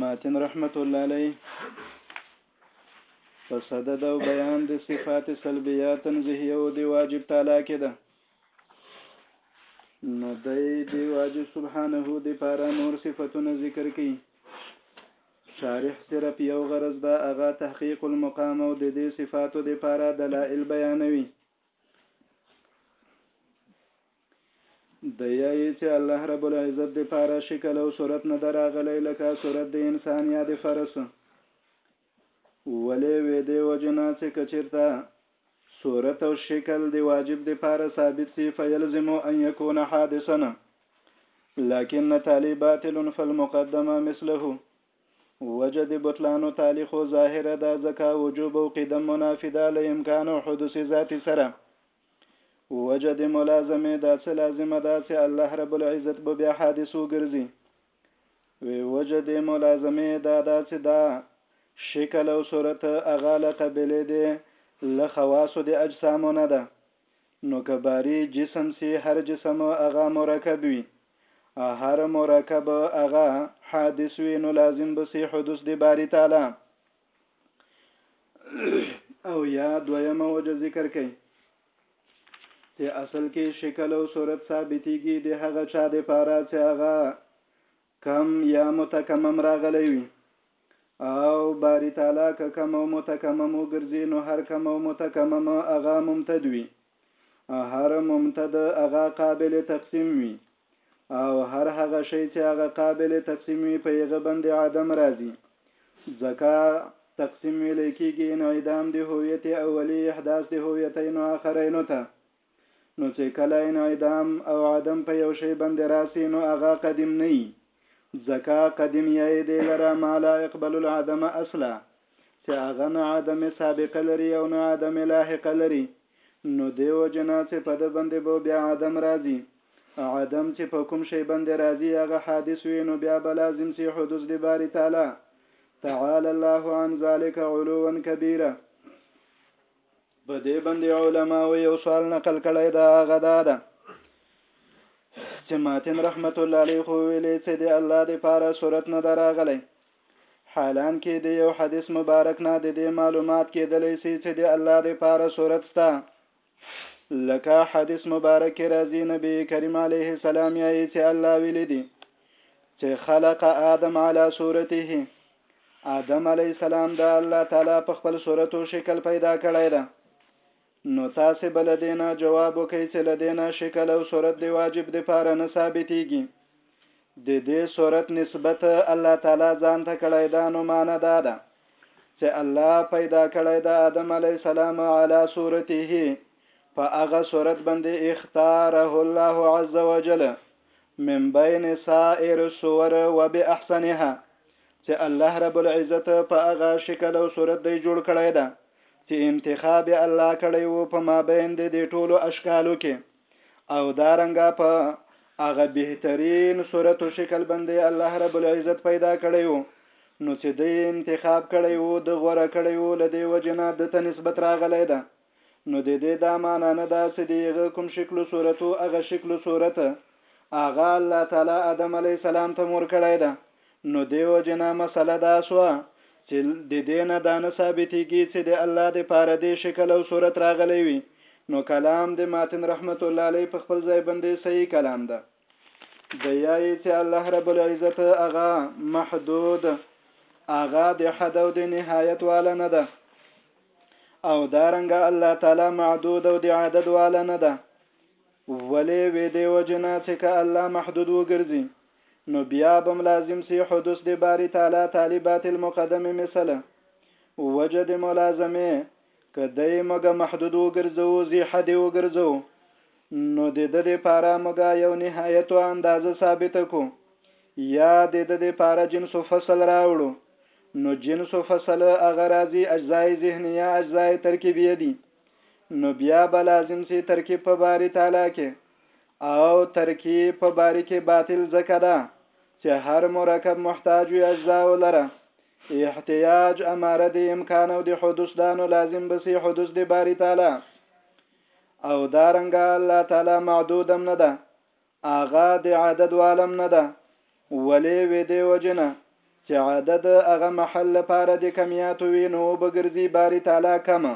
ماتن رحمت الله علیه په صدد او بیان د صفات سلبیه تنزیهیه او د واجب تعالی کې ده نو د دی واجب سبحانه د پاره نور صفاتونه ذکر کړي شارح صرف یو غرض دا اغا تحقیق المقام او د دې صفاتو د پاره دلائل بیانوي د يا يې چې الله رب العزت د پاره شکل او صورت نه ده راغلی لکه صورت د انسان يا د فرس ولې وې دې وجې نه چې که چېرته صورت او شکل د واجب د پاره ثابت سي فيلزم ان يكون حادثا لكن تالي باطل فالمقدمه مثله وجه د بطلانو تالي خو ظاهره ده ځکه وجوب او قدم منافي ده له امکان او حدوث ذاتي سره وجه د ملازمه دا څه لازمه ده چې الله رب العزت به بیا حادث وګرځي وی وجه د ملازمه دا دا چې دا شکل او صورت اغا لقبلې دی له خواصو د اجسامو نه ده نو که باری جسم سي هر جسم اغا مرکب وي هر مرکب اغا حادث وي نو لازم بسي حدوث د باری تعالی او یا دویمه وجه ذکر کړي چې اصل کې شکل او صورت ثابتېږي د هغه چا د پاره چې هغه کم یا متکمم راغلی وي او باری تعالی که کم او متکمم وګرځي نو هر کم او متکمم هغه ممتد وي هر ممتد هغه قابل تقسیم وي او هر هغه شی چې هغه قابل تقسیم وي په هغه باندې عدم راځي ځکه تقسیم ویل کېږي انعدام د هویت اولی احداث د هویتین آخرینو ته نو چې کله انعدام او عدم په یو شی باندې راسي نو هغه قدیم نه وي ځکه قدیم یې دی لره ما لا اقبل العدم اصلا چې هغه نه عدم سابقه لري او نه عدم لاحقه لري نو دې وجې نه چې په ده باندې به بیا عدم راځي عدم چې په کوم شی باندې راځي هغه حادث وي نو بیا به لازم سي حدوث د باری تعالی تعالی الله عن ذلك علوا کبیره په دې باندې علما او یو سوال نقل کړی دا هغه دا ده چې ماتن رحمت الله علیه خو ویلې چې د الله د پاره صورت نه دراغلی حالان کې د یو حدیث مبارک نه د دې معلومات کېدلی سي چې د الله د پاره صورت سته لکه حدیث مبارک کې راځي نبی کریم علیه السلام یې چې الله ویلي دي چې خلق آدم علی صورته آدم علی السلام د الله تعالی په خپل صورت او شکل پیدا کړی دی نو تاسې به له دې نه جواب وکړئ چې له دې نه شکل او صورت د واجب دپاره نه ثابتېږي. د دې صورت نسبت الله تعالی ځان ته کړی ده نو معنی دا ده چې الله پیدا کړی د آدم علیه السلام علی صورته په هغه صورت باندې اختاره الله عز وجل من بین سائر الصور وباحسنها چې الله رب العزت په هغه شکل او صورت دی جوړ کړی ده چې انتخاب یې الله کړی وو په مابین د دې ټولو اشکالو کې او دارنګه په هغه بهترین صورت او شکل باندې الله رب العزت پیدا کړی وو نو چې د انتخاب کړی وو د غوره کړی وو لدې وجنا د ته نسبت راغلی ده نو د دې دا معنا نه ده چې دیغه کوم شکل او صورت او هغه شکل او صورت هغه الله تعالی آدم علی السلام ته مور کړی ده نو دې وجې نه مسئله دا سوه چې د دې نه دا نه ثابتېږي چې د الله د پاره دې شکل او صورت راغلی وي نو کلام د ماتن رحمت الله علیه په خپل ځای باندې صحیح کلام ده د یا یې چې الله رب العزت هغه محدود هغه د حد او د نهایت والا نه ده او دارنګ الله تعالی معدود او د عدد والا نه ده ولې وې دی وجنا چې ک الله محدود وګرځي نو بيا بم لازم سي حدوث د باري تعالی تعالی باطل مقدمه مثله وجه د ملازمه که ده يې موږ محدود وګرځوو ذي حد يې وګرځوو نو د ده د پاره موږ يو نهايت او اندازه ثابته کو يا د ده د پاره جنس او فصل راوړو نو جنس او فصل هغه راځي اجزاء ذهنيه اجزاء ترکيبيه دي نو بيا به لازم سي ترکيب په باري تعالی کې او ترکیب په باری کې باطل ځکه ده چې هر مرکب محتاج وي اجزاء لره احتیاج اماره دی امکان او دی حدوث دانو لازم بسی حدوث دی باری تعالی او دارنګ الله تعالی معدودم نه ده اغا دی عدد والم نه ده ولی وی دی وجنه چې عدد اغا محل لپاره دی کمیات وی نو بګرځي باری تعالی کمه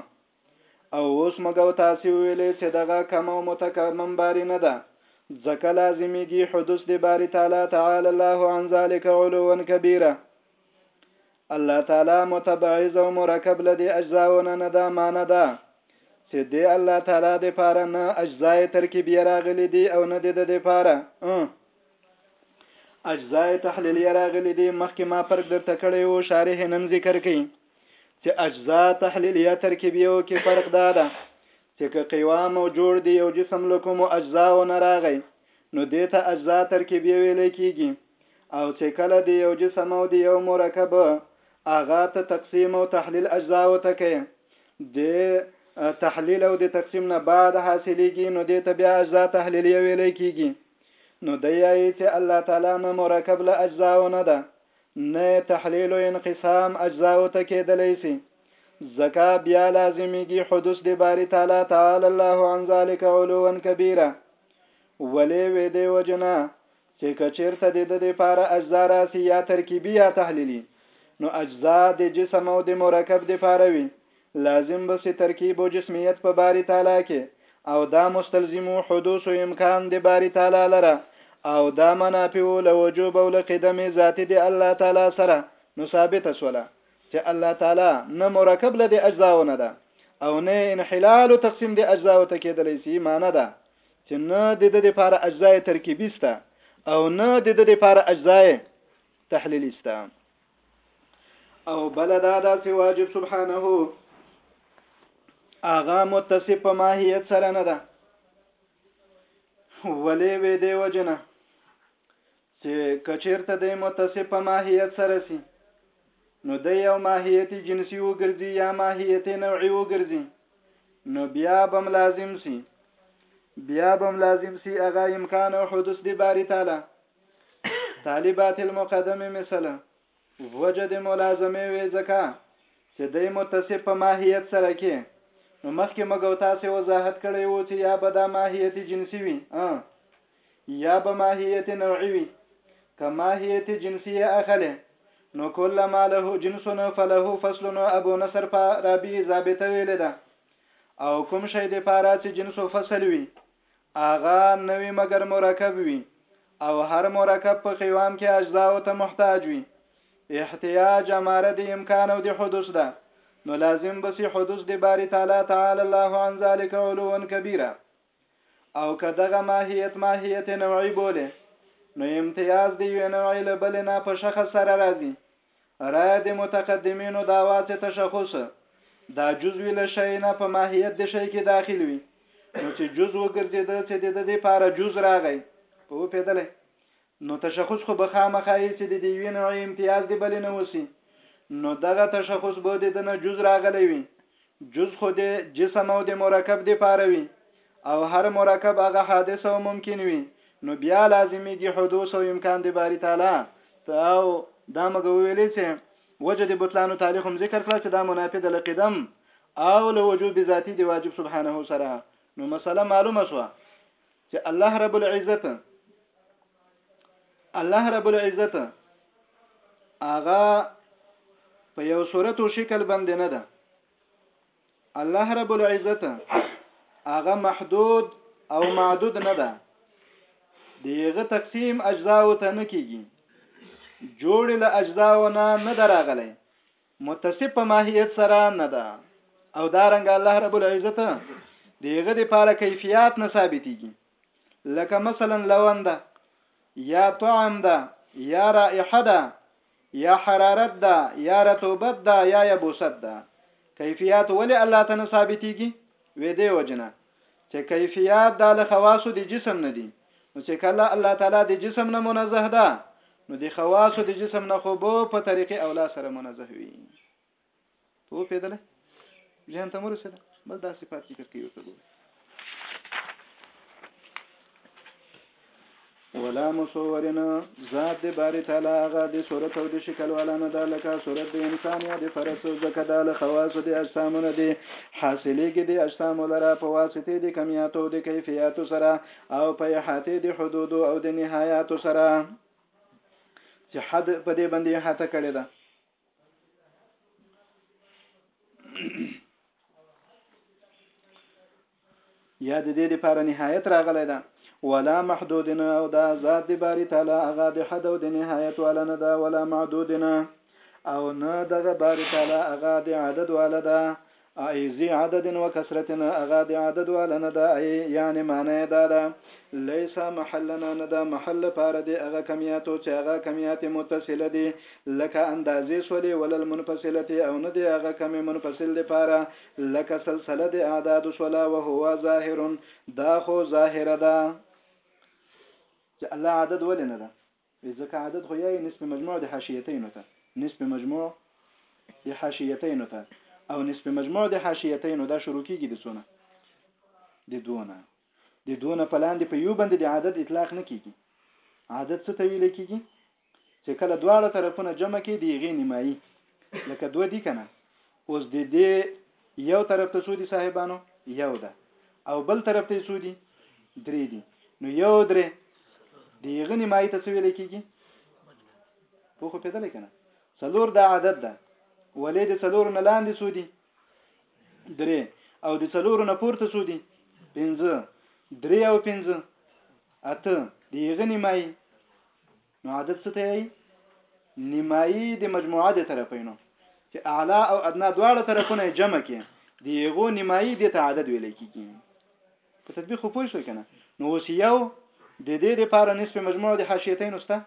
او اوس موږ او تاسې وویلې چې دغه کم او متکمم باری نه ده ځکه لازمیږي حدوث د باری تعالی تعالی الله عن ذلک علوا کبیره الله تعالی متبعض او مرکب لدی اجزاونه نه ده معنی ده چې د الله تعالی د پاره نه اجزاء ترکیبیه راغلي دي او نه د د پاره اجزاء تحلیلیه راغلي دي مخکې ما پرګ درته کړی وو شارح نن ذکر کړي چې اجزا تحلیلیه ترکیبیو کې فرق دا ده چې که قوام او جوړ دی یو جسم له کومو اجزاو نه راغی نو دې ته اجزا ترکیبیه ویل کېږي او چې کله دی یو جسم او دی یو مرکب هغه ته تقسیم او تحلیل اجزاو ته کوي د تحلیل او د تقسیم نه بعد حاصلېږي نو دې ته بیا اجزا تحلیلیه ویل کېږي نو دی یې چې الله تعالی نه مرکب له اجزاو نه ده نه تحلیل و انقسام اجزاو ته کېدلی سي ځکه بیا لازمیږي حدوث د باری تعالی تعالی الله عن ذلک علوا کبیره ولې وې دی وجنا چې کچیرته د د لپاره اجزا راسي یا ترکیبي یا تحلیلي نو اجزا د جسم او د مرکب د لپاره وي لازم به سي ترکيب و جسميت په باري تعالی کي او دا مستلزم و حدوث و امکان د باري تعالی لره او دا منافع و له وجوب او له قدم ذاتي د الله تعالی سره نو ثابته سوله چي الله تعالی نه مرکب له د اجزاو نه ده او نه انحلال و تقسيم د اجزاو ته کيدلای سي معنی ده چي نه د ده د پاره اجزاء ترکيبي سته او نه د ده د پاره اجزاء تحليلي سته او بل دا دا سی واجب سبحانه اغا متصف په ماهیت سره نه ده ولې وې دی وجنه چې کچیرته د متصف په ماهیت سره سي نو د یو ماهیت جنسي وګرځي یا ماهیت نوعي وګرځي نو بیا بم لازم سي بیا بم لازم سي اغا امکان او حدوث دی باری تعالی طالبات المقدمه مثلا وجه د ملازمه وي ځکه چې د متصف په ماهیت سره کې نو مخکې موږ او تاسو وضاحت کړی وو چې یا به دا ماهیت جنسي وي یا به ماهیت نوعي وي که ماهیت جنسي اخلي نو کل ما له جنس فله فصل ابو نصر فارابي ضابطه ویل ده او کوم شی د پاره چې جنس فصل وي هغه نوی مګر مرکب وي او هر مرکب په قوام کې اجزاو ته محتاج وي احتیاج اماره د امکان او د حدوث ده نو لازم بسی حدوث د باری تعالی تعالی الله عن ذلك علو کبیره او که دغه ماهیت ماهیت نوعی بوله نو امتیاز دی یو نوعی لبل نه په شخص سره راځي را د متقدمینو دعوا چې تشخص دا جزوی له شی نه په ماهیت د شی کې داخل وي نو چې جز وګرځیدل چې د دې لپاره جز راغی په پیدلې نو تشخص خو به خامخا یې چې د دې وینو امتیاز دی بل نه وسی نو دغه تشخص به د نه جز راغلی وي جز خو د جسم او د مرکب د پاره وي او هر مرکب هغه حادث او ممکن وي نو بیا لازمیږي حدوث او امکان د باری تعالی او دا مګو ویلې چې وجه د بطلان او تعالی هم ذکر کړه چې دا منافد لقدم او له وجوب ذاتی دی واجب سبحانه سره نو مسله معلومه شوه چې الله رب العزت الله رب العزت اغا په یو صورت او شکل باندې نه ده الله رب العزت اغا محدود او معدود نه ده دیغه تقسیم اجزا او ته نه کیږي جوړ له اجزا و نه نه دراغلی متصف په ماهیت سره نه ده او دا رنګ الله رب العزت دیغه د پاره کیفیت نه ثابتېږي لکه مثلا لوند یا طعم ده یا رائحه ده یا حرارت ده یا رطوبت ده یا یبوست ده کیفیت ولی الله ته نه ثابتېږي ویدې وجنه چې کیفیات د له خواصو د جسم نه دي نو چې کله الله تعالی د جسم نه منزه ده نو د خواصو د جسم نه خو بو په طریقې اولا سره منزه وي په پیدل جهان ته مرسته بل دا صفات ذکر کوي ورته ولا مصورنا ذات دی باری تعالی هغه د صورت او د شکل والا نه ده لکه صورت د انسان یا د فرس ځکه دا له خواص د اجسامو نه دی حاصلېږي د اجسامو لره په واسطه د کمیاتو د کیفیاتو سره او په احاطه د حدودو او د نهایاتو سره چې حد په دې باندې احاطه کړې ده یا د دې لپاره نهایت راغلی ده ولا محدود نه او دا ذات دی باری تعالی هغه د حد او د نهایت ولا نه ده ولا معدود نه او نه دغه باری تعالی هغه د عدد ولا ده ای ذی عدد و کثرت هغه د عدد والا نه ده ای یعنی معنی یې دا ده لیس محلنا نه ده محل لپاره د هغه کمیاتو چې هغه کمیات متصله دي لکه اندازې سولې ولل منفصلتې او نه د هغه کمې منفصل لپاره لکه سلسله د اعداد سوله وهو ظاهر دا خو ظاهره ده چې الله عدد ولې نه ده وي ځکه عدد خو يايي نسب مجموع د حاشيتينو ته نسب مجموع د حاشيتينو ته او نسب مجموع د حاشيتينو دا شروع کيږي د څونه د دونه د دونه په لاندې په یو باندې د عدد اطلاق نه کیږي عدد څه ته ویل کیږي چې کله دواړه طرفونه جمع کې دی غي نیمایي لکه دوه دي کنه اوس د دې یو طرف ته څو دي صاحبانو یو ده او بل طرف ته څو دي درې دي نو یو درې دی غنی مای ته څه ویل کیږي په خو پیدا لیکنه څلور دا عدد ده ولې د څلور نه لاندې څو دي درې او د څلور نه پورته څو دي پنځه درې او پنځه اته دی غنی مای نو عدد څه ته یی نیمایی د مجموعه د طرفینو چې اعلی او ادنا دواړه طرفونه جمع کې دی یغو نیمایی د ته عدد ویل کیږي په تطبیق خو پوه شو کنه نو اوس یو د دې لپاره نسب مجموع د حاشیتین استه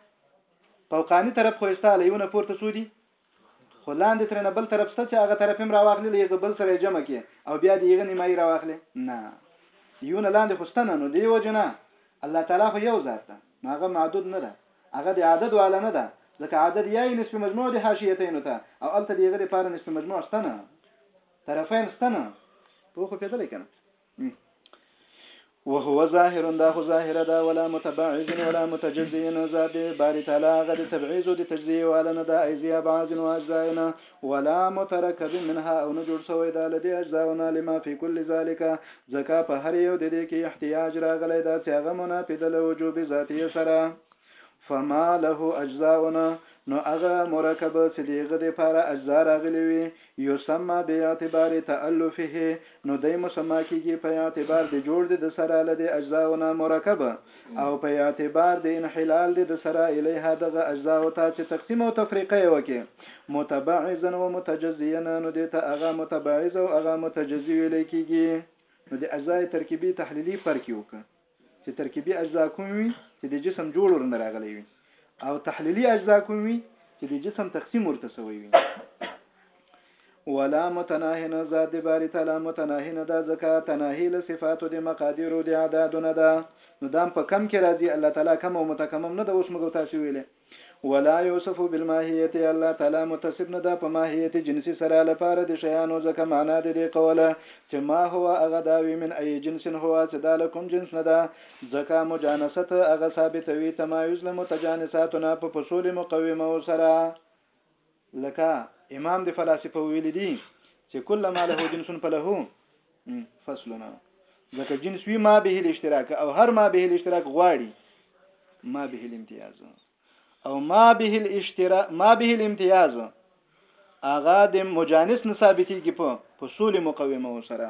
فوقانی طرف خو استه لیونه پورته سودی خو لاندې ترنه بل طرف سته چې هغه طرف هم راواخلې له یغه بل سره جمع کې او بیا دې یغه نیمایي راواخلې نه یو نه لاندې خو ستنه نو دی وجنه الله تعالی خو یو ذات ده نو هغه معدود نه ده هغه د عدد والا نه ده ځکه عدد یا نسب مجموع د حاشیتین ته او الته دیغه لپاره نسب مجموع ستنه طرفین ستنه په خو پیدل کنه وهو ظاهر دا خو ظاهره ده ولا متبعز ولا متجزي نزا د باری تعالی هغه د تبعیض او د تجزیه والا نه ده ایزی ابعاز او اجزاء نه ولا مترکب منها او نه جوړ شوی ده لدی اجزاء نه لما فی کل ذالک ځکه په هر یو د دې کې احتیاج راغلی دا چې هغه منافی ده له وجوب ذاتیه سره فما له اجزاؤنا نو هغه مرکب چې د هغه دپاره اجزا راغلې وي، يسمى باعتبار تألفه نو دی مسمّی کېږي په اعتبار د جوړ د ده سره له دې اجزاؤ نه مرکب او په اعتبار د انحلال د ده سره اليها دغه اجزاؤ ته چې تقسيم او تفريقه يې وکړي متبعضا ومتجزيا نو دې ته هغه متبعض او هغه متجزي ويلې کېږي. نو د اجزاء ترکيبي تحليلي فرق يې وکړ. چې ترکیبي اجزا کوم وي چې د جسم جوړ ورنه راغلی وي او تحلیلي اجزا کوم وي چې د جسم تقسیم ورته سوی وي ولا متناهنه ذات باری تعالی متناهنه دا زکا تناهی له صفاتو د مقادیرو د اعدادونه ده نو دام په کم کې راځي الله تعالی کم او متکمم نه د اوس مګو تاسو ویلې ولا یوصف بالماهیت الله تعالی متصف نه ده په ماهیت جنسی سره لپاره د شیانو ځکه معنا د دې قوله چې ما هو هغه داوی من ای جنس هو چې دا له کوم جنس نه ده ځکه مجانست هغه ثابتوي تمایز له متجانساتو نه په فصول مقومه سره لکه امام د فلاسفه ویل دي چې کله ما له جنس په له فصلنا ځکه جنس وی ما به الاشتراک او هر ما به الاشتراک غواړي ما به الامتیاز او ما به الاشتراک ما به الامتیاز اغا د مجانس نثابتي کې په اصول مقومه سره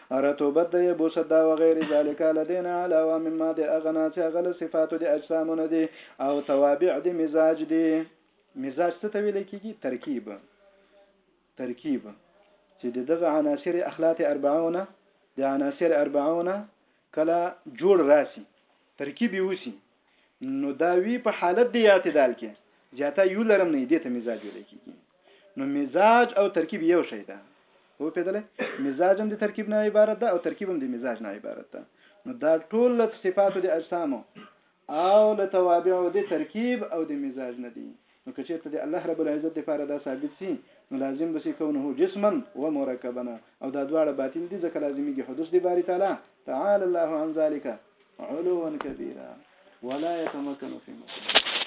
رطوبت د یبوست د دا وغیر ذالک له دې نه علاوه مما د هغه نه چې هغه له صفاتو د اجسامو نه دي او توابع د مزاج دي مزاج څه ته ویل کېږي ترکیب ترکیب چې د دغه عناصر اخلاط اربعونه د عناصر اربعونه کله جوړ راسي ترکیب یې وسي نو دا وی په حالت دی اعتدال کې زیاته یو لرم نه دې ته مزاج ویل کیږي نو مزاج او ترکیب یو شی ده هو پیدل مزاج هم د ترکیب نه عبارت ده او ترکیب هم د مزاج نه عبارت ده نو دا ټول له صفاتو د اجسامو او له توابع د ترکیب او د مزاج نه دي نو که چېرته د الله رب العزت دپاره دا ثابت سي نو لازم به سي کونه جسما ومرکبا او دا دواړه باطل دي ځکه لازمېږي حدوث د باري تعالی تعالی الله عن ذلک علوا کبیرا ولا يتمکن فی مکان.